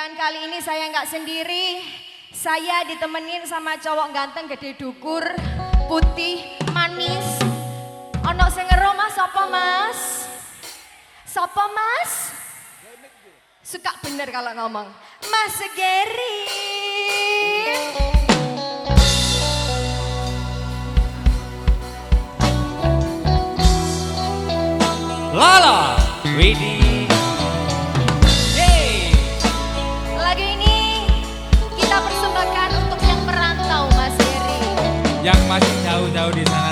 Dan kali ini saya nggak sendiri, saya ditemenin sama cowok ganteng gede dukur, putih, manis. Ono sengero Mas, sopo Mas? Sopo Mas? Suka bener kalau ngomong. Mas Geri. Lala Widi yang masih jauh-jauh di sana.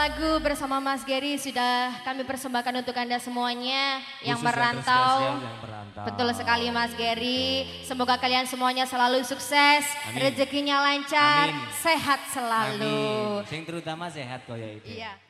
Lagu bersama Mas Gary sudah kami persembahkan untuk Anda semuanya yang Khusus merantau. yang merantau. Betul sekali Mas Gary. Semoga kalian semuanya selalu sukses, Amin. rezekinya lancar, Amin. sehat selalu. Amin. Sing terutama sehat kaya itu. Iya.